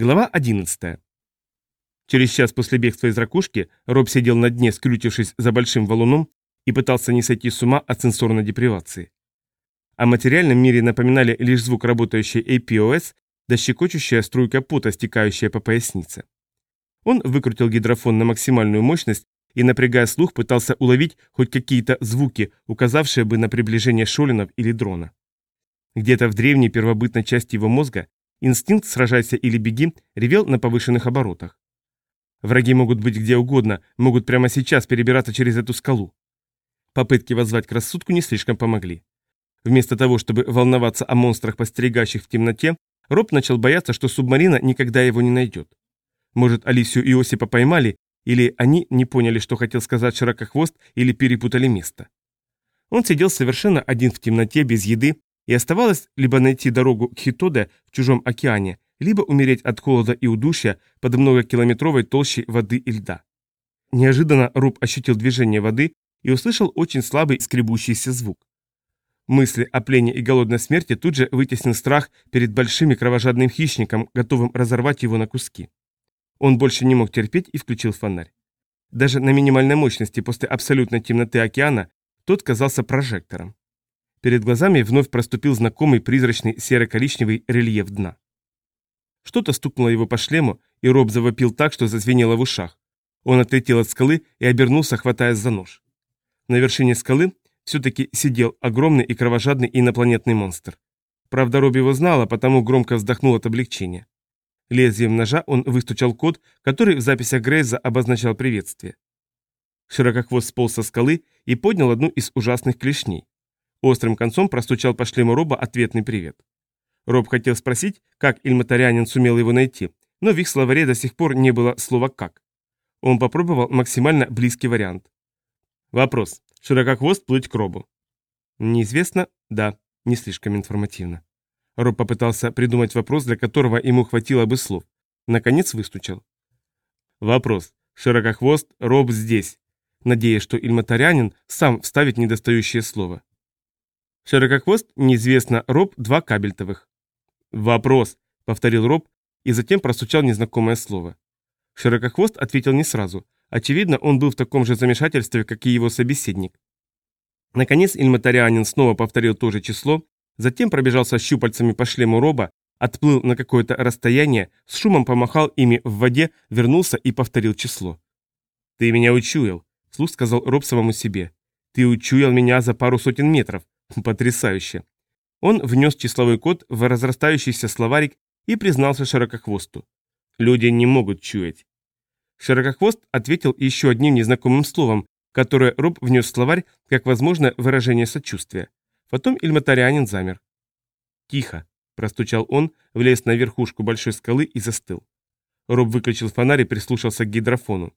Глава 11. Через час после бегства из ракушки Роб сидел на дне, скрючившись за большим валуном, и пытался не сойти с ума от сенсорной депривации. О материальном мире напоминали лишь звук работающей APOS да щекочущая струйка пота, стекающая по пояснице. Он выкрутил гидрофон на максимальную мощность и, напрягая слух, пытался уловить хоть какие-то звуки, указавшие бы на приближение шолинов или дрона. Где-то в древней первобытной части его мозга инстинкт «сражайся или беги» ревел на повышенных оборотах. Враги могут быть где угодно, могут прямо сейчас перебираться через эту скалу. Попытки воззвать к рассудку не слишком помогли. Вместо того, чтобы волноваться о монстрах, постерегающих в темноте, Роб начал бояться, что субмарина никогда его не найдет. Может, Алисию и Осипа поймали, или они не поняли, что хотел сказать Широкохвост, или перепутали место. Он сидел совершенно один в темноте, без еды, и оставалось либо найти дорогу к Хитоде в чужом океане, либо умереть от холода и удушья под многокилометровой толщей воды и льда. Неожиданно Руб ощутил движение воды и услышал очень слабый скребущийся звук. Мысли о плене и голодной смерти тут же вытеснил страх перед большим и кровожадным хищником, готовым разорвать его на куски. Он больше не мог терпеть и включил фонарь. Даже на минимальной мощности после абсолютной темноты океана тот казался прожектором. Перед глазами вновь проступил знакомый призрачный серо-коричневый рельеф дна. Что-то стукнуло его по шлему, и Роб завопил так, что зазвенело в ушах. Он отлетел от скалы и обернулся, хватаясь за нож. На вершине скалы все-таки сидел огромный и кровожадный инопланетный монстр. Правда, Роб его знала, потому громко вздохнул от облегчения. Лезвием ножа он выстучал код, который в записях Грейза обозначал приветствие. Широкохвост сполз со скалы и поднял одну из ужасных клешней. Острым концом простучал по шлему Роба ответный привет. Роб хотел спросить, как Ильматарянин сумел его найти, но в их словаре до сих пор не было слова «как». Он попробовал максимально близкий вариант. Вопрос. Широкохвост плыть к Робу. Неизвестно? Да, не слишком информативно. Роб попытался придумать вопрос, для которого ему хватило бы слов. Наконец выстучал. Вопрос. Широкохвост, Роб здесь. Надеясь, что Ильматарянин сам вставит недостающее слово. Широкохвост, неизвестно, Роб, два кабельтовых. «Вопрос», — повторил Роб и затем простучал незнакомое слово. Широкохвост ответил не сразу. Очевидно, он был в таком же замешательстве, как и его собеседник. Наконец Ильматарианин снова повторил то же число, затем пробежался щупальцами по шлему Роба, отплыл на какое-то расстояние, с шумом помахал ими в воде, вернулся и повторил число. «Ты меня учуял», — вслух сказал Роб самому себе. «Ты учуял меня за пару сотен метров. Потрясающе. Он внес числовой код в разрастающийся словарик и признался Широкохвосту. Люди не могут чуять. Широкохвост ответил еще одним незнакомым словом, которое Роб внес в словарь как возможное выражение сочувствия. Потом Ильматарянин замер. «Тихо», – простучал он, влез на верхушку большой скалы и застыл. Роб выключил фонарь и прислушался к гидрофону.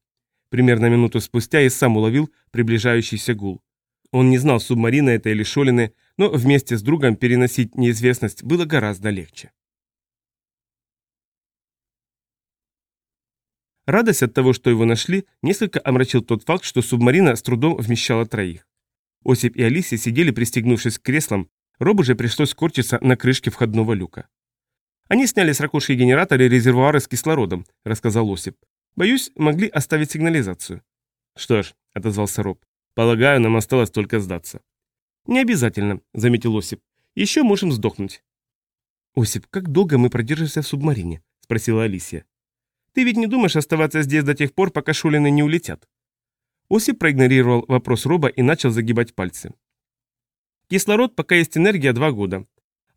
Примерно минуту спустя и сам уловил приближающийся гул. Он не знал, субмарина это или шолины, но вместе с другом переносить неизвестность было гораздо легче. Радость от того, что его нашли, несколько омрачил тот факт, что субмарина с трудом вмещала троих. Осип и Алисия сидели, пристегнувшись к креслам, Робу же пришлось скорчиться на крышке входного люка. «Они сняли с ракушки генераторы и резервуары с кислородом», — рассказал Осип. «Боюсь, могли оставить сигнализацию». «Что ж», — отозвался Роб, Полагаю, нам осталось только сдаться. Не обязательно, заметил Осип. Еще можем сдохнуть. Осип, как долго мы продержимся в субмарине? Спросила Алисия. Ты ведь не думаешь оставаться здесь до тех пор, пока шулины не улетят? Осип проигнорировал вопрос Роба и начал загибать пальцы. Кислород, пока есть энергия, два года.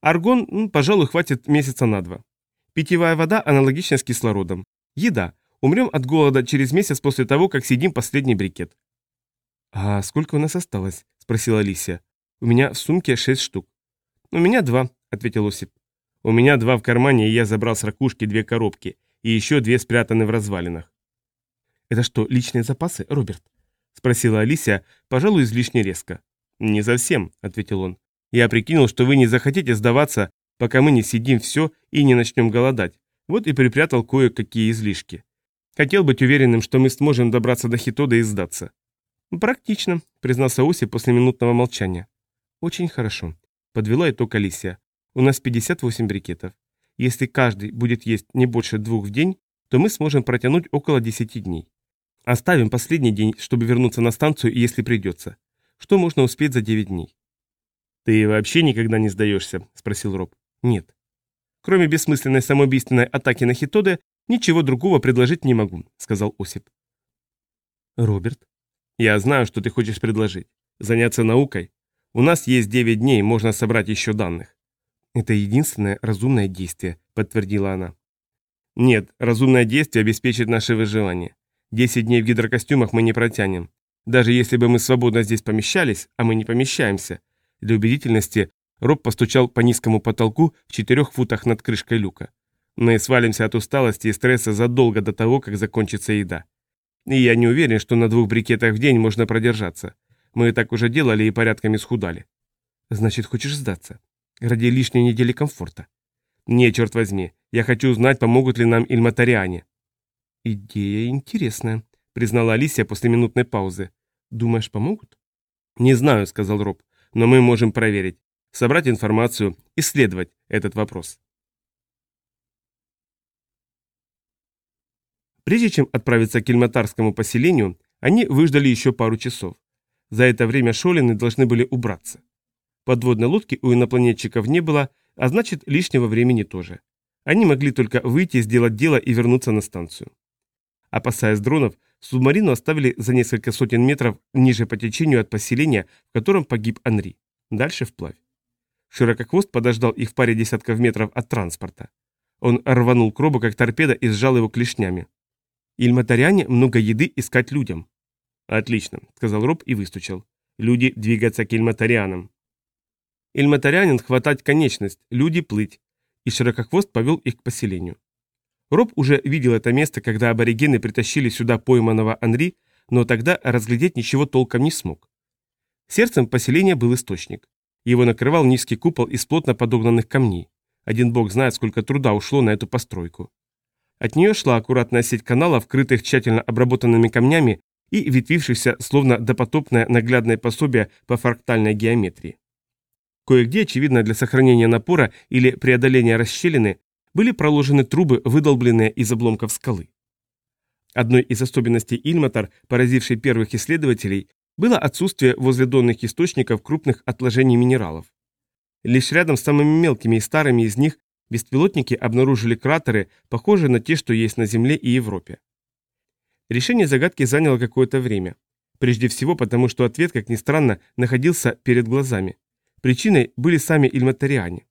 Аргон, ну, пожалуй, хватит месяца на два. Питьевая вода аналогична с кислородом. Еда. Умрем от голода через месяц после того, как съедим последний брикет. «А сколько у нас осталось?» – спросила Алисия. «У меня в сумке шесть штук». «У меня два», – ответил Осип. «У меня два в кармане, и я забрал с ракушки две коробки, и еще две спрятаны в развалинах». «Это что, личные запасы, Роберт?» – спросила Алисия, пожалуй, излишне резко. «Не совсем», – ответил он. «Я прикинул, что вы не захотите сдаваться, пока мы не сидим все и не начнем голодать. Вот и припрятал кое-какие излишки. Хотел быть уверенным, что мы сможем добраться до Хитода и сдаться. «Практично», — признался Оси после минутного молчания. «Очень хорошо», — подвела итог Алисия. «У нас 58 брикетов. Если каждый будет есть не больше двух в день, то мы сможем протянуть около 10 дней. Оставим последний день, чтобы вернуться на станцию, если придется. Что можно успеть за 9 дней? «Ты вообще никогда не сдаешься?» – спросил Роб. «Нет. Кроме бессмысленной самоубийственной атаки на Хитоде, ничего другого предложить не могу», – сказал Осип. «Роберт?» «Я знаю, что ты хочешь предложить. Заняться наукой. У нас есть 9 дней, можно собрать еще данных». «Это единственное разумное действие», – подтвердила она. «Нет, разумное действие обеспечит наше выживание. 10 дней в гидрокостюмах мы не протянем. Даже если бы мы свободно здесь помещались, а мы не помещаемся, для убедительности Роб постучал по низкому потолку в четырех футах над крышкой люка. Мы свалимся от усталости и стресса задолго до того, как закончится еда. И я не уверен, что на двух брикетах в день можно продержаться. Мы так уже делали и порядками схудали. Значит, хочешь сдаться? Ради лишней недели комфорта. Не, черт возьми. Я хочу узнать, помогут ли нам ильматариане. Идея интересная, признала Алисия после минутной паузы. Думаешь, помогут? Не знаю, сказал Роб но мы можем проверить, собрать информацию, исследовать этот вопрос. Прежде чем отправиться к Кельматарскому поселению, они выждали еще пару часов. За это время Шолины должны были убраться. Подводной лодки у инопланетчиков не было, а значит лишнего времени тоже. Они могли только выйти, сделать дело и вернуться на станцию. Опасаясь дронов, Субмарину оставили за несколько сотен метров ниже по течению от поселения, в котором погиб Анри. Дальше вплавь. Широкохвост подождал их в паре десятков метров от транспорта. Он рванул к робу, как торпеда, и сжал его клешнями. «Ильматаряне много еды искать людям». «Отлично», — сказал Роб и выстучал. «Люди двигаться к ильматарианам». Ильматарянин хватать конечность, люди плыть. И широкохвост повел их к поселению. Роб уже видел это место, когда аборигены притащили сюда пойманного Анри, но тогда разглядеть ничего толком не смог. Сердцем поселения был источник. Его накрывал низкий купол из плотно подогнанных камней. Один бог знает, сколько труда ушло на эту постройку. От нее шла аккуратная сеть каналов, крытых тщательно обработанными камнями и ветвившихся, словно допотопное наглядное пособие по фрактальной геометрии. Кое-где, очевидно, для сохранения напора или преодоления расщелины, были проложены трубы, выдолбленные из обломков скалы. Одной из особенностей Ильматар, поразившей первых исследователей, было отсутствие возле донных источников крупных отложений минералов. Лишь рядом с самыми мелкими и старыми из них беспилотники обнаружили кратеры, похожие на те, что есть на Земле и Европе. Решение загадки заняло какое-то время. Прежде всего потому, что ответ, как ни странно, находился перед глазами. Причиной были сами ильматариане.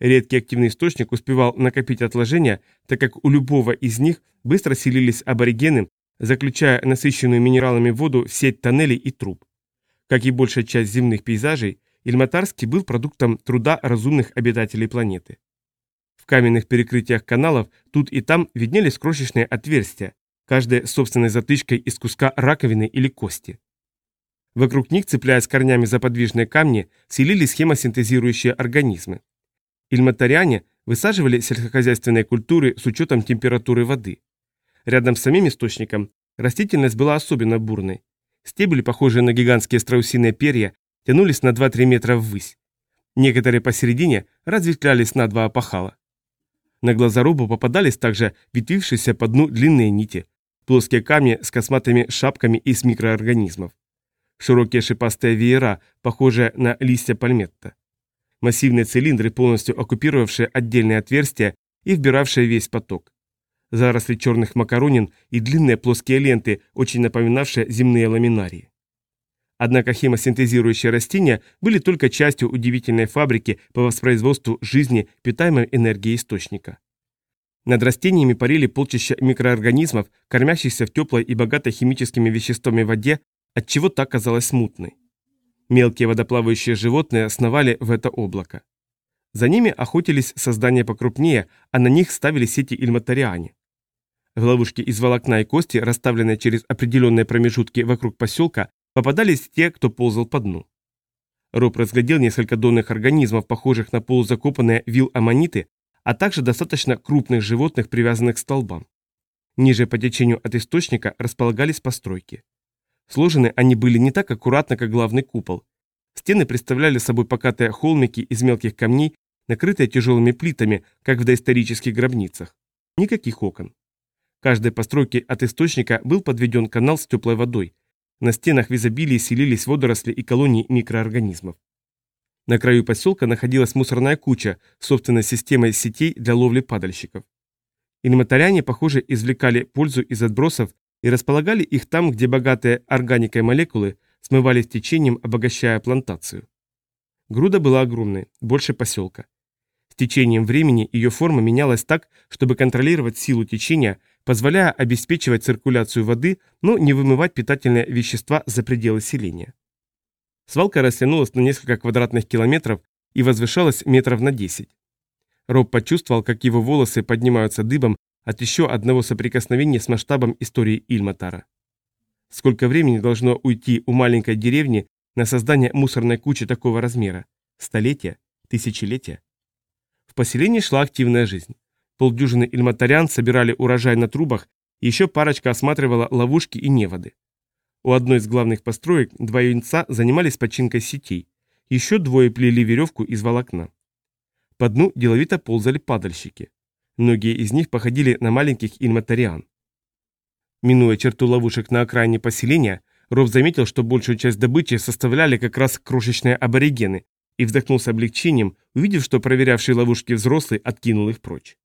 Редкий активный источник успевал накопить отложения, так как у любого из них быстро селились аборигены, заключая насыщенную минералами воду в сеть тоннелей и труб. Как и большая часть земных пейзажей, Ильматарский был продуктом труда разумных обитателей планеты. В каменных перекрытиях каналов тут и там виднелись крошечные отверстия, каждая собственной затычкой из куска раковины или кости. Вокруг них, цепляясь корнями за подвижные камни, селились хемосинтезирующие организмы. Ильматаряне высаживали сельскохозяйственные культуры с учетом температуры воды. Рядом с самим источником растительность была особенно бурной. Стебли, похожие на гигантские страусиные перья, тянулись на 2-3 метра ввысь. Некоторые посередине разветвлялись на два опахала. На глаза рубу попадались также ветвившиеся по дну длинные нити, плоские камни с косматыми шапками из микроорганизмов. Широкие шипастые веера, похожие на листья пальметта массивные цилиндры, полностью оккупировавшие отдельные отверстия и вбиравшие весь поток. Заросли черных макаронин и длинные плоские ленты, очень напоминавшие земные ламинарии. Однако хемосинтезирующие растения были только частью удивительной фабрики по воспроизводству жизни, питаемой энергией источника. Над растениями парили полчища микроорганизмов, кормящихся в теплой и богатой химическими веществами воде, отчего та казалась мутной. Мелкие водоплавающие животные сновали в это облако. За ними охотились создания покрупнее, а на них ставили сети ильматариане. В ловушки из волокна и кости, расставленные через определенные промежутки вокруг поселка, попадались те, кто ползал по дну. Роб разглядел несколько донных организмов, похожих на полузакопанные вил-аммониты, а также достаточно крупных животных, привязанных к столбам. Ниже по течению от источника располагались постройки. Сложены они были не так аккуратно, как главный купол. Стены представляли собой покатые холмики из мелких камней, накрытые тяжелыми плитами, как в доисторических гробницах. Никаких окон. Каждой постройке от источника был подведен канал с теплой водой. На стенах в изобилии селились водоросли и колонии микроорганизмов. На краю поселка находилась мусорная куча собственной системой сетей для ловли падальщиков. Инвентаряне, похоже, извлекали пользу из отбросов и располагали их там, где богатые органикой молекулы смывались течением, обогащая плантацию. Груда была огромной, больше поселка. С течением времени ее форма менялась так, чтобы контролировать силу течения, позволяя обеспечивать циркуляцию воды, но не вымывать питательные вещества за пределы селения. Свалка растянулась на несколько квадратных километров и возвышалась метров на 10. Роб почувствовал, как его волосы поднимаются дыбом от еще одного соприкосновения с масштабом истории Ильматара. Сколько времени должно уйти у маленькой деревни на создание мусорной кучи такого размера? Столетия? Тысячелетия? В поселении шла активная жизнь. Полдюжины ильматарян собирали урожай на трубах, еще парочка осматривала ловушки и неводы. У одной из главных построек два юнца занимались починкой сетей, еще двое плели веревку из волокна. По дну деловито ползали падальщики. Многие из них походили на маленьких ильматариан. Минуя черту ловушек на окраине поселения, Роб заметил, что большую часть добычи составляли как раз крошечные аборигены, и вздохнул с облегчением, увидев, что проверявший ловушки взрослый откинул их прочь.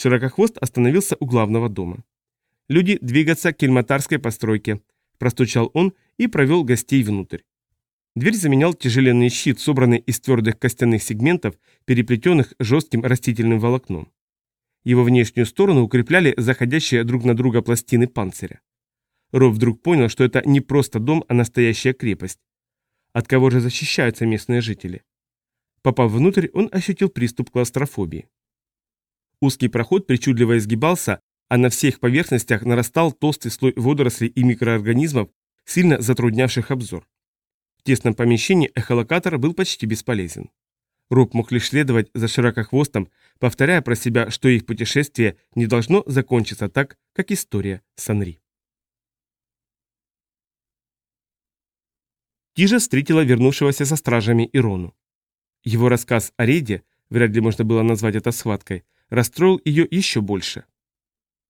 Широкохвост остановился у главного дома. «Люди двигаться к кельматарской постройке», – простучал он и провел гостей внутрь. Дверь заменял тяжеленный щит, собранный из твердых костяных сегментов, переплетенных жестким растительным волокном. Его внешнюю сторону укрепляли заходящие друг на друга пластины панциря. Роб вдруг понял, что это не просто дом, а настоящая крепость. От кого же защищаются местные жители? Попав внутрь, он ощутил приступ клаустрофобии. Узкий проход причудливо изгибался, а на всех поверхностях нарастал толстый слой водорослей и микроорганизмов, сильно затруднявших обзор. В тесном помещении эхолокатор был почти бесполезен. Роб мог лишь следовать за широкохвостом, повторяя про себя, что их путешествие не должно закончиться так, как история Санри. Тижа встретила вернувшегося со стражами Ирону. Его рассказ о рейде, вряд ли можно было назвать это схваткой, расстроил ее еще больше.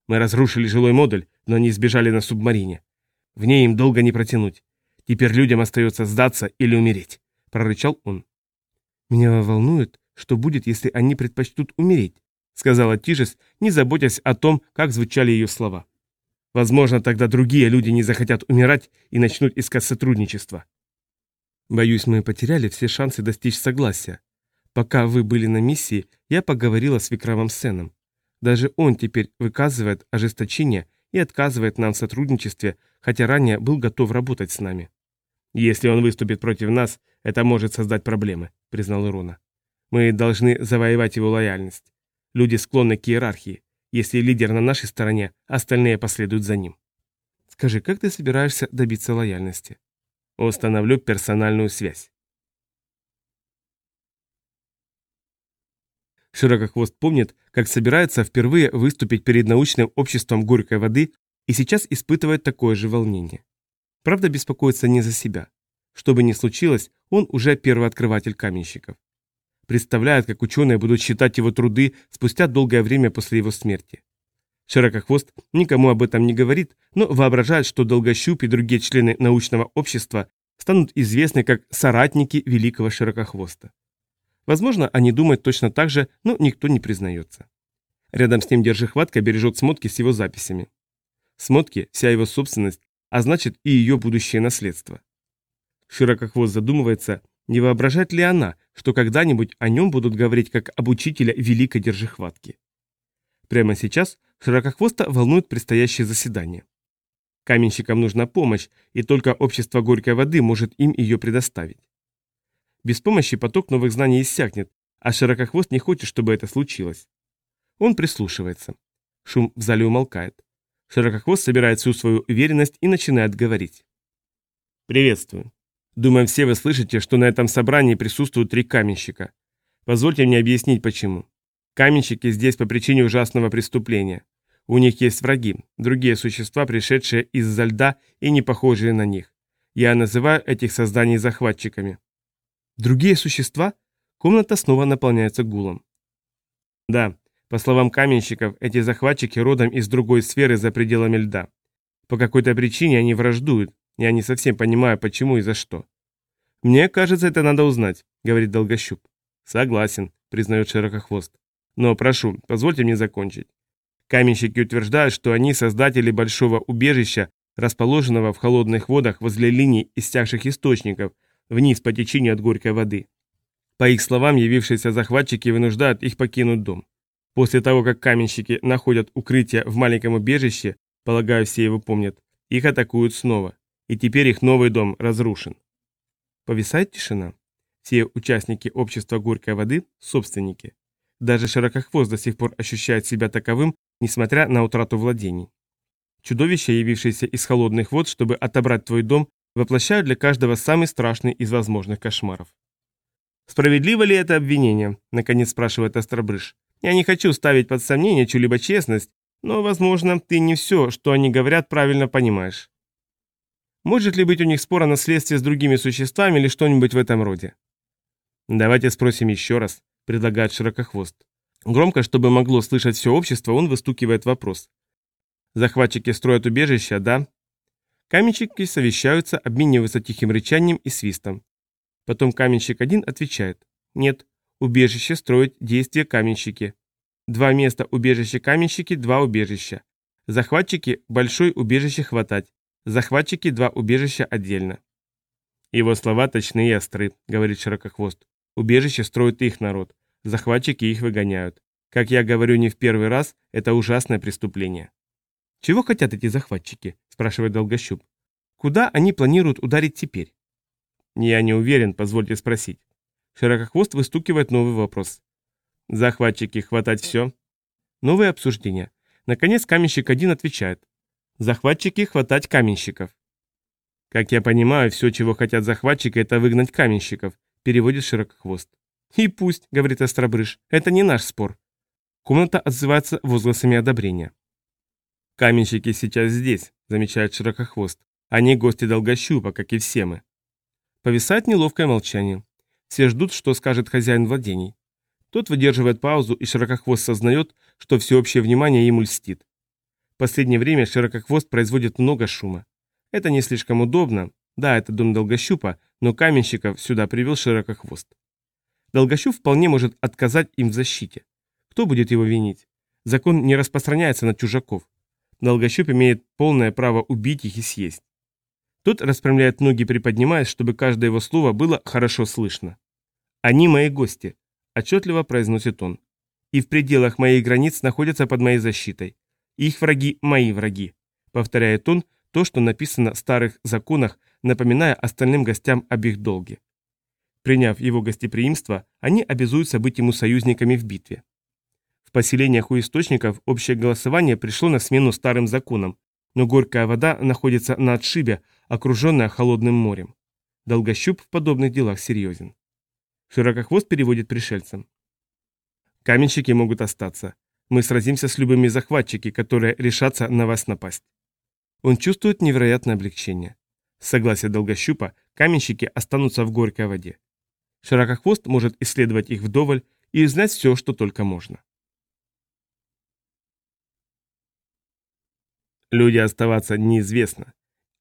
Мы разрушили жилой модуль, но они сбежали на субмарине. В ней им долго не протянуть. Теперь людям остается сдаться или умереть, прорычал он. Меня волнует, что будет, если они предпочтут умереть, сказала Тижес, не заботясь о том, как звучали ее слова. Возможно, тогда другие люди не захотят умирать и начнут искать сотрудничество. Боюсь, мы потеряли все шансы достичь согласия. Пока вы были на миссии, я поговорила с Викрамом Сеном. Даже он теперь выказывает ожесточение и отказывает нам в сотрудничестве, хотя ранее был готов работать с нами. Если он выступит против нас, это может создать проблемы, признал Ирона. Мы должны завоевать его лояльность. Люди склонны к иерархии. Если лидер на нашей стороне, остальные последуют за ним. Скажи, как ты собираешься добиться лояльности? Установлю персональную связь. Широкохвост помнит, как собирается впервые выступить перед научным обществом горькой воды и сейчас испытывает такое же волнение. Правда, беспокоится не за себя. Что бы ни случилось, он уже первый открыватель каменщиков. Представляет, как ученые будут считать его труды спустя долгое время после его смерти. Широкохвост никому об этом не говорит, но воображает, что Долгощуп и другие члены научного общества станут известны как соратники великого Широкохвоста. Возможно, они думают точно так же, но никто не признается. Рядом с ним Держихватка бережет смотки с его записями. Смотки – вся его собственность, а значит и ее будущее наследство. Широкохвост задумывается, не воображает ли она, что когда-нибудь о нем будут говорить как об учителя великой держихватки. Прямо сейчас Широкохвоста волнует предстоящее заседание. Каменщикам нужна помощь, и только общество горькой воды может им ее предоставить. Без помощи поток новых знаний иссякнет, а Широкохвост не хочет, чтобы это случилось. Он прислушивается. Шум в зале умолкает. Широкохвост собирает всю свою уверенность и начинает говорить. «Приветствую. Думаю, все вы слышите, что на этом собрании присутствуют три каменщика. Позвольте мне объяснить, почему. Каменщики здесь по причине ужасного преступления. У них есть враги, другие существа, пришедшие из-за льда и не похожие на них. Я называю этих созданий захватчиками. Другие существа? Комната снова наполняется гулом. Да, по словам каменщиков, эти захватчики родом из другой сферы за пределами льда. По какой-то причине они враждуют, я не совсем понимаю, почему и за что. «Мне кажется, это надо узнать», — говорит Долгощуп. «Согласен», — признает Широкохвост. «Но прошу, позвольте мне закончить. Каменщики утверждают, что они создатели большого убежища, расположенного в холодных водах возле линий истягших источников, вниз по течению от горькой воды. По их словам, явившиеся захватчики вынуждают их покинуть дом. После того, как каменщики находят укрытие в маленьком убежище, полагаю, все его помнят, их атакуют снова. И теперь их новый дом разрушен. Повисает тишина. Все участники общества горькой воды – собственники. Даже широкохвост до сих пор ощущает себя таковым, несмотря на утрату владений. Чудовища, явившиеся из холодных вод, чтобы отобрать твой дом, воплощают для каждого самый страшный из возможных кошмаров. «Справедливо ли это обвинение?» – наконец спрашивает Остробрыш. «Я не хочу ставить под сомнение чью-либо честность, но, возможно, ты не все, что они говорят, правильно понимаешь. Может ли быть у них спор о наследстве с другими существами или что-нибудь в этом роде?» «Давайте спросим еще раз», – предлагает Широкохвост. Громко, чтобы могло слышать все общество, он выстукивает вопрос. Захватчики строят убежища, да? Каменщики совещаются, обмениваются тихим рычанием и свистом. Потом каменщик один отвечает. Нет, убежище строят действия каменщики. Два места убежища каменщики, два убежища. Захватчики большой убежище хватать. Захватчики два убежища отдельно. Его слова точны и остры, говорит Широкохвост. Убежище строит их народ. Захватчики их выгоняют. Как я говорю не в первый раз, это ужасное преступление. «Чего хотят эти захватчики?» – спрашивает Долгощуп. «Куда они планируют ударить теперь?» «Я не уверен, позвольте спросить». Широкохвост выстукивает новый вопрос. «Захватчики хватать все?» Новые обсуждения. Наконец каменщик один отвечает. «Захватчики хватать каменщиков». «Как я понимаю, все, чего хотят захватчики, это выгнать каменщиков», переводит Широкохвост. «И пусть», — говорит Остробрыш, — «это не наш спор». Комната отзывается возгласами одобрения. «Каменщики сейчас здесь», — замечает Широкохвост. «Они гости Долгощупа, как и все мы». Повисает неловкое молчание. Все ждут, что скажет хозяин владений. Тот выдерживает паузу, и Широкохвост сознает, что всеобщее внимание ему льстит. В последнее время Широкохвост производит много шума. Это не слишком удобно. Да, это дом Долгощупа, но каменщиков сюда привел Широкохвост. Долгощуп вполне может отказать им в защите. Кто будет его винить? Закон не распространяется на чужаков. Долгощуп имеет полное право убить их и съесть. Тот распрямляет ноги, приподнимаясь, чтобы каждое его слово было хорошо слышно. «Они мои гости», – отчетливо произносит он. «И в пределах моих границ находятся под моей защитой. Их враги – мои враги», – повторяет он то, что написано в старых законах, напоминая остальным гостям об их долге. Приняв его гостеприимство, они обязуются быть ему союзниками в битве. В поселениях у источников общее голосование пришло на смену старым законам, но горькая вода находится на отшибе, окруженная холодным морем. Долгощуп в подобных делах серьезен. Широкохвост переводит пришельцам. Каменщики могут остаться. Мы сразимся с любыми захватчики, которые решатся на вас напасть. Он чувствует невероятное облегчение. С согласия Долгощупа каменщики останутся в горькой воде. Широкохвост может исследовать их вдоволь и узнать все, что только можно. Люди оставаться неизвестно.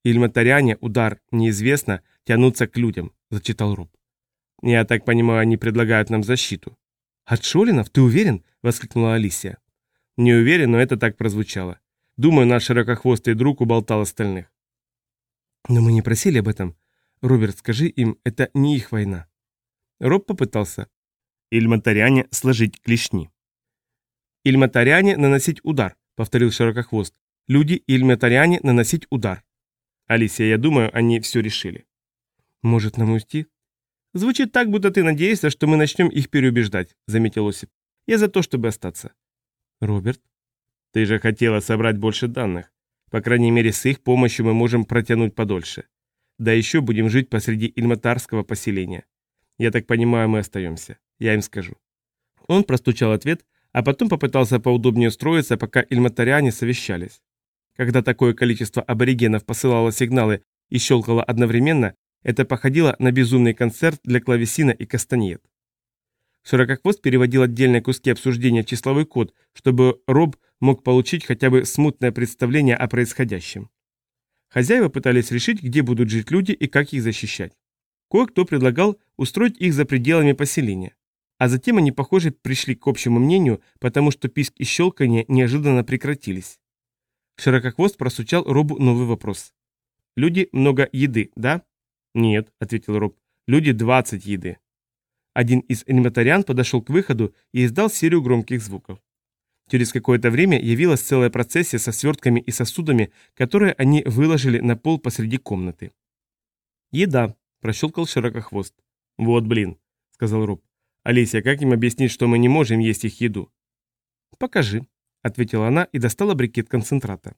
Ильматаряне, удар, неизвестно, тянутся к людям, зачитал Руб. Я так понимаю, они предлагают нам защиту. От Шолинов, ты уверен? воскликнула Алисия. Не уверен, но это так прозвучало. Думаю, наш широкохвостый друг уболтал остальных. Но мы не просили об этом. Роберт, скажи им, это не их война. Роб попытался. Ильматаряне сложить клешни. Ильматаряне наносить удар, повторил широкохвост. Люди и наносить удар. Алисия, я думаю, они все решили. Может нам уйти? Звучит так, будто ты надеешься, что мы начнем их переубеждать, заметил Осип. Я за то, чтобы остаться. Роберт? Ты же хотела собрать больше данных. По крайней мере, с их помощью мы можем протянуть подольше. Да еще будем жить посреди ильматарского поселения. Я так понимаю, мы остаемся. Я им скажу. Он простучал ответ, а потом попытался поудобнее устроиться, пока ильматаряне совещались. Когда такое количество аборигенов посылало сигналы и щелкало одновременно, это походило на безумный концерт для клавесина и кастаньет. Широкохвост переводил отдельные куски обсуждения в числовой код, чтобы Роб мог получить хотя бы смутное представление о происходящем. Хозяева пытались решить, где будут жить люди и как их защищать. Кое-кто предлагал устроить их за пределами поселения. А затем они, похоже, пришли к общему мнению, потому что писк и щелканье неожиданно прекратились. Широкохвост просучал Робу новый вопрос. «Люди много еды, да?» «Нет», — ответил Роб. «Люди 20 еды». Один из аниматариан подошел к выходу и издал серию громких звуков. Через какое-то время явилась целая процессия со свертками и сосудами, которые они выложили на пол посреди комнаты. «Еда», – прощелкал широкохвост. «Вот блин», – сказал Роб. «Алисия, как им объяснить, что мы не можем есть их еду?» «Покажи», – ответила она и достала брикет концентрата.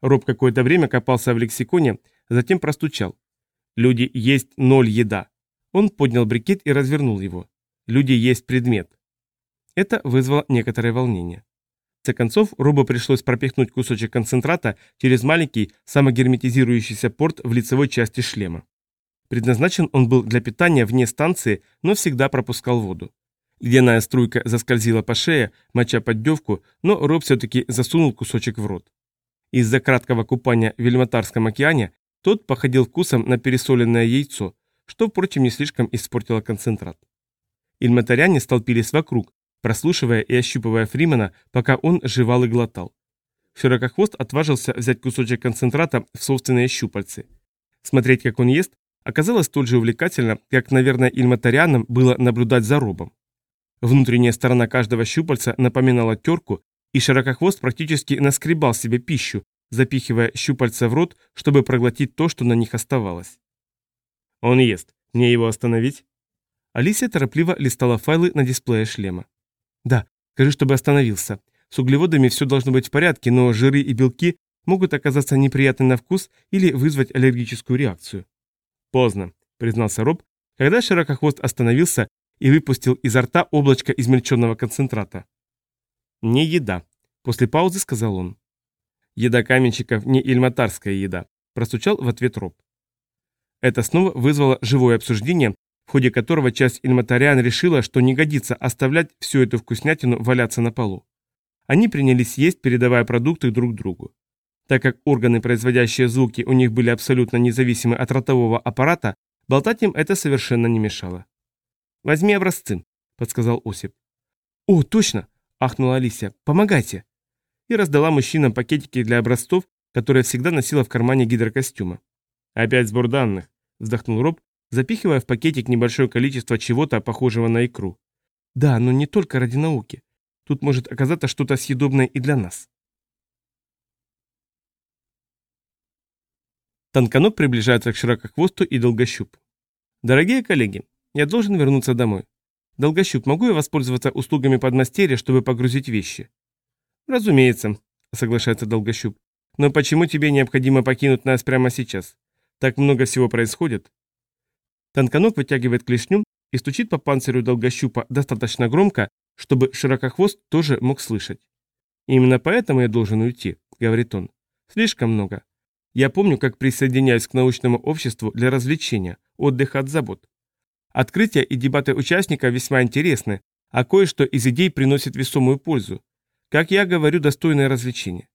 Роб какое-то время копался в лексиконе, затем простучал. «Люди есть ноль еда». Он поднял брикет и развернул его. «Люди есть предмет». Это вызвало некоторое волнение конце концов, Робу пришлось пропихнуть кусочек концентрата через маленький самогерметизирующийся порт в лицевой части шлема. Предназначен он был для питания вне станции, но всегда пропускал воду. Ледяная струйка заскользила по шее, моча поддевку, но Роб все-таки засунул кусочек в рот. Из-за краткого купания в Вельмотарском океане тот походил вкусом на пересоленное яйцо, что, впрочем, не слишком испортило концентрат. Ильматаряне столпились вокруг, прослушивая и ощупывая Фримена, пока он жевал и глотал. Широкохвост отважился взять кусочек концентрата в собственные щупальцы. Смотреть, как он ест, оказалось столь же увлекательно, как, наверное, ильматарианам было наблюдать за робом. Внутренняя сторона каждого щупальца напоминала терку, и широкохвост практически наскребал себе пищу, запихивая щупальца в рот, чтобы проглотить то, что на них оставалось. «Он ест. Мне его остановить?» Алисия торопливо листала файлы на дисплее шлема. Да, скажи, чтобы остановился. С углеводами все должно быть в порядке, но жиры и белки могут оказаться неприятны на вкус или вызвать аллергическую реакцию. Поздно, признался Роб, когда широкохвост остановился и выпустил изо рта облачко измельченного концентрата. «Не еда», — после паузы сказал он. «Еда каменщиков не ильматарская еда», — простучал в ответ Роб. Это снова вызвало живое обсуждение, в ходе которого часть ильматариан решила, что не годится оставлять всю эту вкуснятину валяться на полу. Они принялись есть, передавая продукты друг другу. Так как органы, производящие звуки, у них были абсолютно независимы от ротового аппарата, болтать им это совершенно не мешало. «Возьми образцы», — подсказал Осип. «О, точно!» — ахнула Алисия. «Помогайте!» И раздала мужчинам пакетики для образцов, которые всегда носила в кармане гидрокостюма. «Опять сбор данных», — вздохнул Роб, запихивая в пакетик небольшое количество чего-то похожего на икру. Да, но не только ради науки. Тут может оказаться что-то съедобное и для нас. Танканок приближается к широкохвосту и долгощупу. Дорогие коллеги, я должен вернуться домой. Долгощуп, могу я воспользоваться услугами подмастерья, чтобы погрузить вещи? Разумеется, соглашается Долгощуп. Но почему тебе необходимо покинуть нас прямо сейчас? Так много всего происходит. Танканок вытягивает клешню и стучит по панцирю долгощупа достаточно громко, чтобы широкохвост тоже мог слышать. «Именно поэтому я должен уйти», — говорит он. «Слишком много. Я помню, как присоединяюсь к научному обществу для развлечения, отдыха от забот. Открытия и дебаты участников весьма интересны, а кое-что из идей приносит весомую пользу. Как я говорю, достойное развлечение.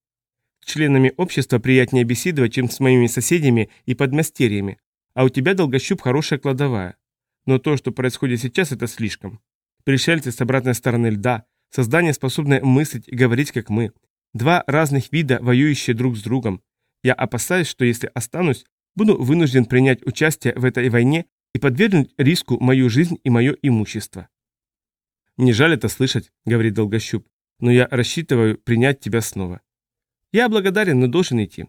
С членами общества приятнее беседовать, чем с моими соседями и подмастерьями, а у тебя, долгощуп, хорошая кладовая. Но то, что происходит сейчас, это слишком. Пришельцы с обратной стороны льда, создание, способное мыслить и говорить, как мы. Два разных вида, воюющие друг с другом. Я опасаюсь, что если останусь, буду вынужден принять участие в этой войне и подвергнуть риску мою жизнь и мое имущество. «Не жаль это слышать», — говорит Долгощуп, «но я рассчитываю принять тебя снова. Я благодарен, но должен идти.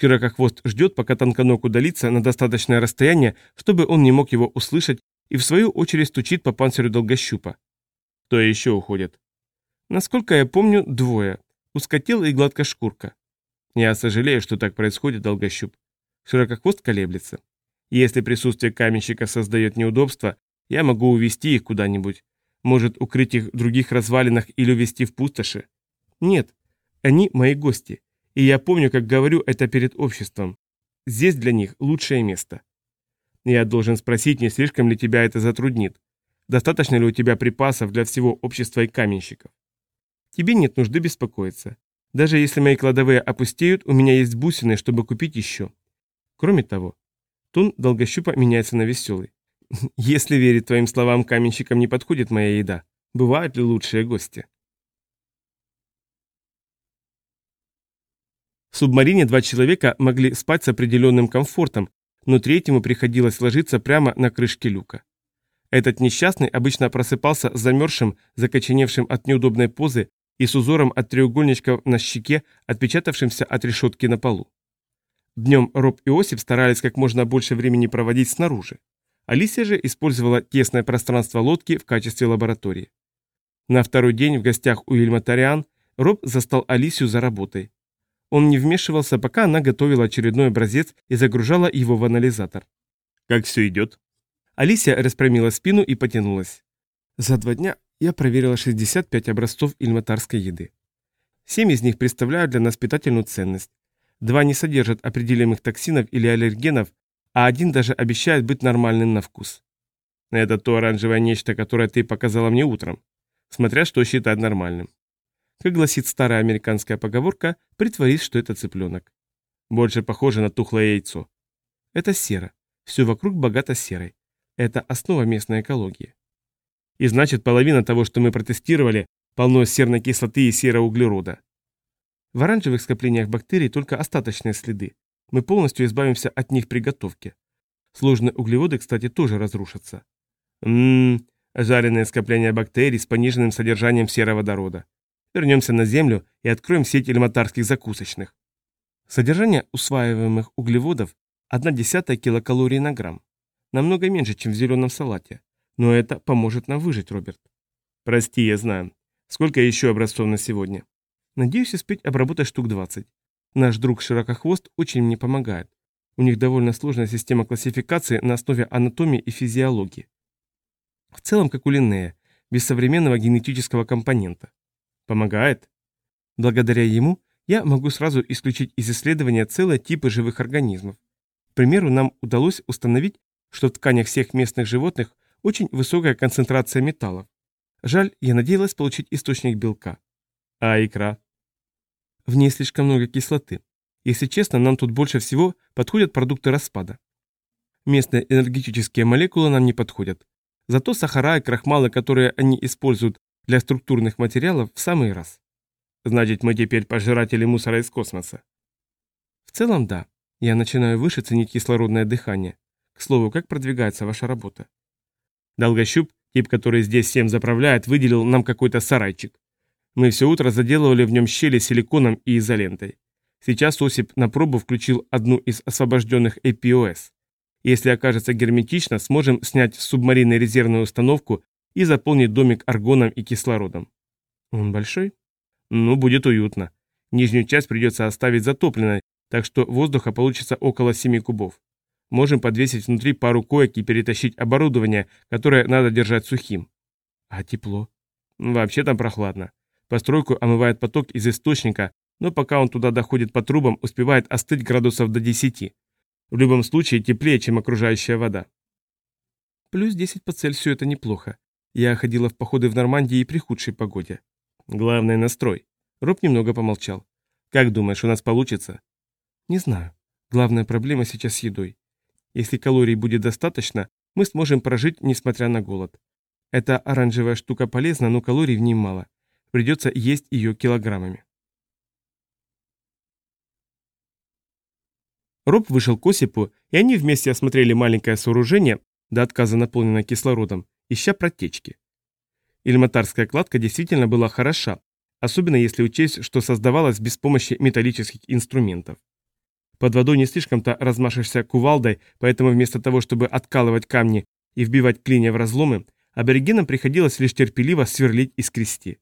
Широкохвост ждет, пока Танканок удалится на достаточное расстояние, чтобы он не мог его услышать, и в свою очередь стучит по панцирю долгощупа. Кто еще уходит? Насколько я помню, двое. Ускотел и гладкошкурка. Я сожалею, что так происходит, долгощуп. Широкохвост колеблется. Если присутствие каменщика создает неудобства, я могу увести их куда-нибудь. Может, укрыть их в других развалинах или увести в пустоши. Нет, они мои гости. И я помню, как говорю это перед обществом. Здесь для них лучшее место. Я должен спросить, не слишком ли тебя это затруднит. достаточно ли у тебя припасов для всего общества и каменщиков. Тебе нет нужды беспокоиться. Даже если мои кладовые опустеют, у меня есть бусины, чтобы купить еще. Кроме того, тон долгощупа меняется на веселый. Если верить твоим словам, каменщикам не подходит моя еда. Бывают ли лучшие гости? В субмарине два человека могли спать с определенным комфортом, но третьему приходилось ложиться прямо на крышке люка. Этот несчастный обычно просыпался замерзшим, закоченевшим от неудобной позы и с узором от треугольничков на щеке, отпечатавшимся от решетки на полу. Днем Роб и Осип старались как можно больше времени проводить снаружи. Алисия же использовала тесное пространство лодки в качестве лаборатории. На второй день в гостях у Ильматариан Роб застал Алисию за работой. Он не вмешивался, пока она готовила очередной образец и загружала его в анализатор. «Как все идет?» Алисия распрямила спину и потянулась. «За два дня я проверила 65 образцов ильматарской еды. Семь из них представляют для нас питательную ценность. Два не содержат определяемых токсинов или аллергенов, а один даже обещает быть нормальным на вкус. Это то оранжевое нечто, которое ты показала мне утром, смотря что считать нормальным. Как гласит старая американская поговорка, притворись, что это цыпленок. Больше похоже на тухлое яйцо. Это сера. Все вокруг богато серой. Это основа местной экологии. И значит, половина того, что мы протестировали, полно серной кислоты и сероуглерода. В оранжевых скоплениях бактерий только остаточные следы. Мы полностью избавимся от них при готовке. Сложные углеводы, кстати, тоже разрушатся. Ммм, жареные скопления бактерий с пониженным содержанием сероводорода. Вернемся на Землю и откроем сеть элементарских закусочных. Содержание усваиваемых углеводов 1 десятая килокалорий на грамм. Намного меньше, чем в зеленом салате. Но это поможет нам выжить, Роберт. Прости, я знаю. Сколько еще образцов на сегодня? Надеюсь успеть обработать штук 20. Наш друг Широкохвост очень мне помогает. У них довольно сложная система классификации на основе анатомии и физиологии. В целом, как у Линнея, без современного генетического компонента. Помогает? Благодаря ему я могу сразу исключить из исследования целые типы живых организмов. К примеру, нам удалось установить, что в тканях всех местных животных очень высокая концентрация металлов. Жаль, я надеялась получить источник белка. А икра? В ней слишком много кислоты. Если честно, нам тут больше всего подходят продукты распада. Местные энергетические молекулы нам не подходят. Зато сахара и крахмалы, которые они используют для структурных материалов, в самый раз. Значит, мы теперь пожиратели мусора из космоса. В целом, да. Я начинаю выше ценить кислородное дыхание. К слову, как продвигается ваша работа? Долгощуп, тип, который здесь всем заправляет, выделил нам какой-то сарайчик. Мы все утро заделывали в нем щели силиконом и изолентой. Сейчас Осип на пробу включил одну из освобожденных APOS. Если окажется герметично, сможем снять с резервную установку и заполнить домик аргоном и кислородом. Он большой? Ну, будет уютно. Нижнюю часть придется оставить затопленной, так что воздуха получится около 7 кубов. Можем подвесить внутри пару коек и перетащить оборудование, которое надо держать сухим. А тепло? Вообще там прохладно. Постройку омывает поток из источника, но пока он туда доходит по трубам, успевает остыть градусов до 10. В любом случае теплее, чем окружающая вода. Плюс 10 по Цельсию это неплохо. Я ходила в походы в Нормандии при худшей погоде. Главное настрой. Роб немного помолчал. Как думаешь, у нас получится? Не знаю. Главная проблема сейчас с едой. Если калорий будет достаточно, мы сможем прожить, несмотря на голод. Эта оранжевая штука полезна, но калорий в ней мало. Придется есть ее килограммами. Роб вышел к Осипу, и они вместе осмотрели маленькое сооружение, до отказа наполненное кислородом, ища протечки. Ильматарская кладка действительно была хороша, особенно если учесть, что создавалась без помощи металлических инструментов. Под водой не слишком-то размашешься кувалдой, поэтому вместо того, чтобы откалывать камни и вбивать клинья в разломы, аборигенам приходилось лишь терпеливо сверлить и скрести.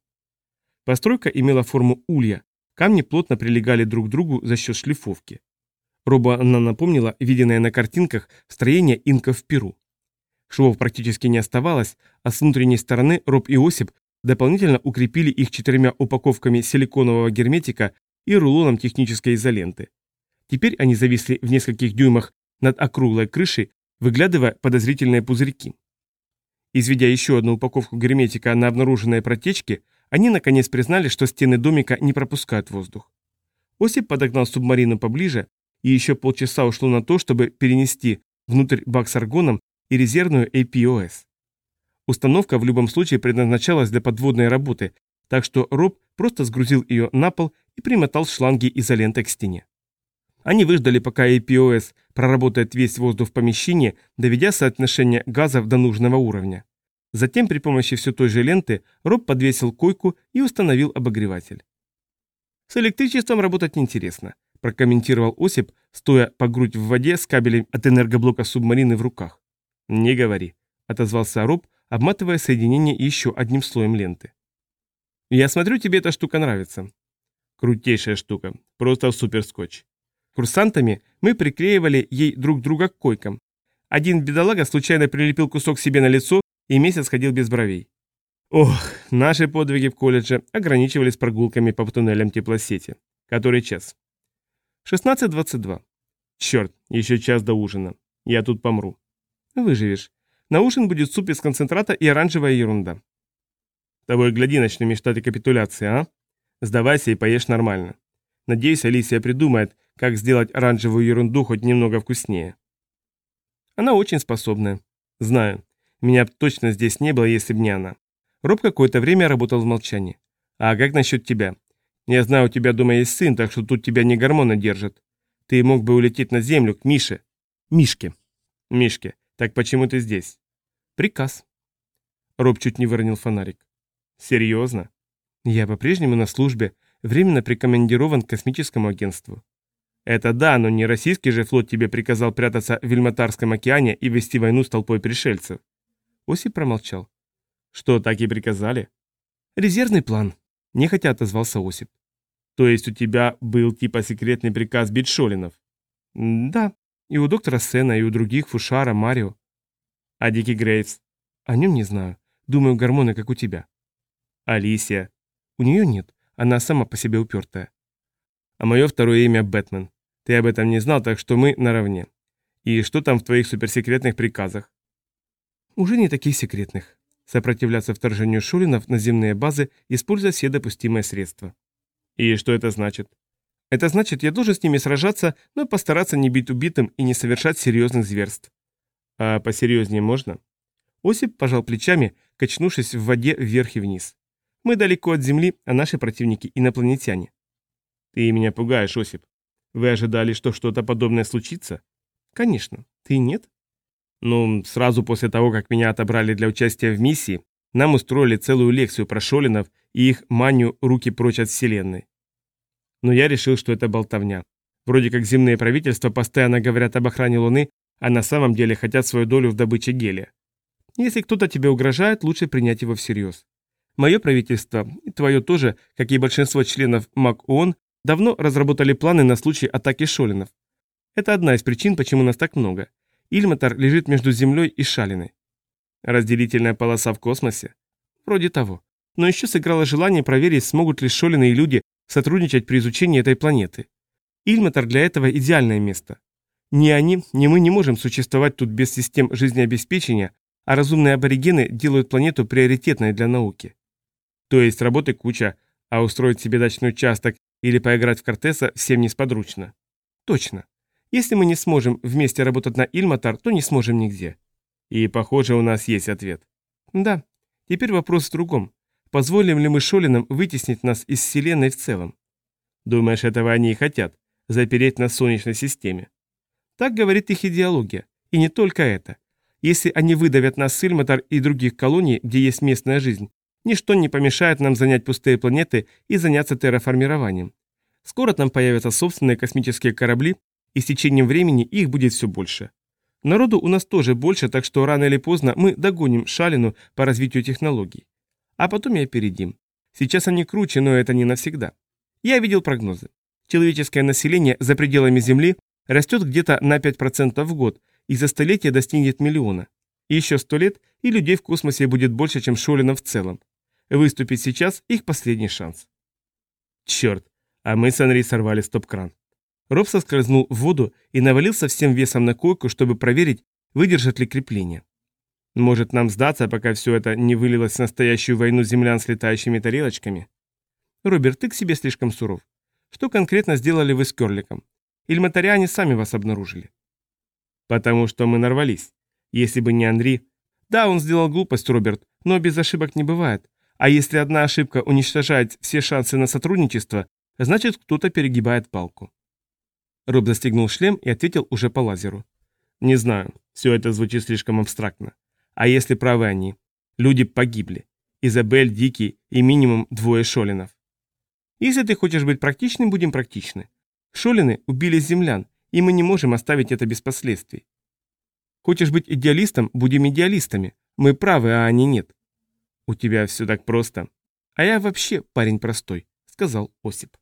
Постройка имела форму улья, камни плотно прилегали друг к другу за счет шлифовки. Роба она напомнила виденное на картинках строение инков в Перу. Швов практически не оставалось, а с внутренней стороны Роб и Осип дополнительно укрепили их четырьмя упаковками силиконового герметика и рулоном технической изоленты. Теперь они зависли в нескольких дюймах над округлой крышей, выглядывая подозрительные пузырьки. Изведя еще одну упаковку герметика на обнаруженные протечки, они наконец признали, что стены домика не пропускают воздух. Осип подогнал субмарину поближе, и еще полчаса ушло на то, чтобы перенести внутрь бак с аргоном и резервную APOS. Установка в любом случае предназначалась для подводной работы, так что Роб просто сгрузил ее на пол и примотал шланги изолентой к стене. Они выждали, пока APOS проработает весь воздух в помещении, доведя соотношение газов до нужного уровня. Затем при помощи все той же ленты Роб подвесил койку и установил обогреватель. «С электричеством работать неинтересно», – прокомментировал Осип, стоя по грудь в воде с кабелем от энергоблока субмарины в руках. «Не говори», – отозвался Роб, обматывая соединение еще одним слоем ленты. «Я смотрю, тебе эта штука нравится». «Крутейшая штука. Просто суперскотч. Курсантами мы приклеивали ей друг друга к койкам. Один бедолага случайно прилепил кусок себе на лицо и месяц ходил без бровей. Ох, наши подвиги в колледже ограничивались прогулками по туннелям теплосети. Который час? 16.22. Черт, еще час до ужина. Я тут помру. Выживешь. На ужин будет суп из концентрата и оранжевая ерунда. Тобой гляди, начнем мечтать о капитуляции, а? Сдавайся и поешь нормально. Надеюсь, Алисия придумает, как сделать оранжевую ерунду хоть немного вкуснее. Она очень способная. Знаю. Меня точно здесь не было, если бы не она. Роб какое-то время работал в молчании. А как насчет тебя? Я знаю, у тебя дома есть сын, так что тут тебя не гормоны держат. Ты мог бы улететь на землю к Мише. Мишке. Мишке. Так почему ты здесь? Приказ. Роб чуть не выронил фонарик. Серьезно? Я по-прежнему на службе, временно прикомандирован к космическому агентству. Это да, но не российский же флот тебе приказал прятаться в Вильматарском океане и вести войну с толпой пришельцев. Осип промолчал. Что, так и приказали? Резервный план. Нехотя отозвался Осип. То есть у тебя был типа секретный приказ бить Шолинов? Да, и у доктора Сена, и у других, Фушара, Марио. А Дики Грейвс? О нем не знаю. Думаю, гормоны, как у тебя. Алисия? У нее нет. Она сама по себе упертая. А мое второе имя Бэтмен. Ты об этом не знал, так что мы наравне. И что там в твоих суперсекретных приказах? Уже не таких секретных. Сопротивляться вторжению Шулинов на земные базы, используя все допустимые средства. И что это значит? Это значит, я должен с ними сражаться, но постараться не быть убитым и не совершать серьезных зверств. А посерьезнее можно? Осип пожал плечами, качнувшись в воде вверх и вниз. Мы далеко от Земли, а наши противники инопланетяне. Ты меня пугаешь, Осип. Вы ожидали, что что-то подобное случится? Конечно. Ты нет? Ну, сразу после того, как меня отобрали для участия в миссии, нам устроили целую лекцию про Шолинов и их манию руки прочь от Вселенной. Но я решил, что это болтовня. Вроде как земные правительства постоянно говорят об охране Луны, а на самом деле хотят свою долю в добыче гелия. Если кто-то тебе угрожает, лучше принять его всерьез. Мое правительство, и твое тоже, как и большинство членов МАК ООН, Давно разработали планы на случай атаки Шолинов. Это одна из причин, почему нас так много. Ильматор лежит между Землей и Шалиной. Разделительная полоса в космосе? Вроде того. Но еще сыграло желание проверить, смогут ли Шолины и люди сотрудничать при изучении этой планеты. Ильматор для этого идеальное место. Ни они, ни мы не можем существовать тут без систем жизнеобеспечения, а разумные аборигены делают планету приоритетной для науки. То есть работы куча, а устроить себе дачный участок или поиграть в Кортеса всем несподручно. Точно. Если мы не сможем вместе работать на Ильматар, то не сможем нигде. И, похоже, у нас есть ответ. Да. Теперь вопрос в другом. Позволим ли мы Шолинам вытеснить нас из Вселенной в целом? Думаешь, этого они и хотят? Запереть нас в Солнечной системе? Так говорит их идеология. И не только это. Если они выдавят нас с Ильматар и других колоний, где есть местная жизнь, Ничто не помешает нам занять пустые планеты и заняться терраформированием. Скоро там появятся собственные космические корабли, и с течением времени их будет все больше. Народу у нас тоже больше, так что рано или поздно мы догоним Шалину по развитию технологий. А потом и опередим. Сейчас они круче, но это не навсегда. Я видел прогнозы. Человеческое население за пределами Земли растет где-то на 5% в год и за столетие достигнет миллиона. И еще сто лет, и людей в космосе будет больше, чем Шолина в целом. Выступить сейчас – их последний шанс. Черт, а мы с Анри сорвали стоп-кран. Роб соскользнул в воду и навалился всем весом на койку, чтобы проверить, выдержат ли крепление. Может, нам сдаться, пока все это не вылилось в настоящую войну землян с летающими тарелочками? Роберт, ты к себе слишком суров. Что конкретно сделали вы с Керликом? Ильматариане сами вас обнаружили. Потому что мы нарвались. Если бы не Андрей... Да, он сделал глупость, Роберт, но без ошибок не бывает. А если одна ошибка уничтожает все шансы на сотрудничество, значит кто-то перегибает палку. Роб застегнул шлем и ответил уже по лазеру. Не знаю, все это звучит слишком абстрактно. А если правы они? Люди погибли. Изабель, Дикий и минимум двое Шолинов. Если ты хочешь быть практичным, будем практичны. Шолины убили землян, и мы не можем оставить это без последствий. Хочешь быть идеалистом, будем идеалистами. Мы правы, а они нет. У тебя все так просто. А я вообще парень простой, сказал Осип.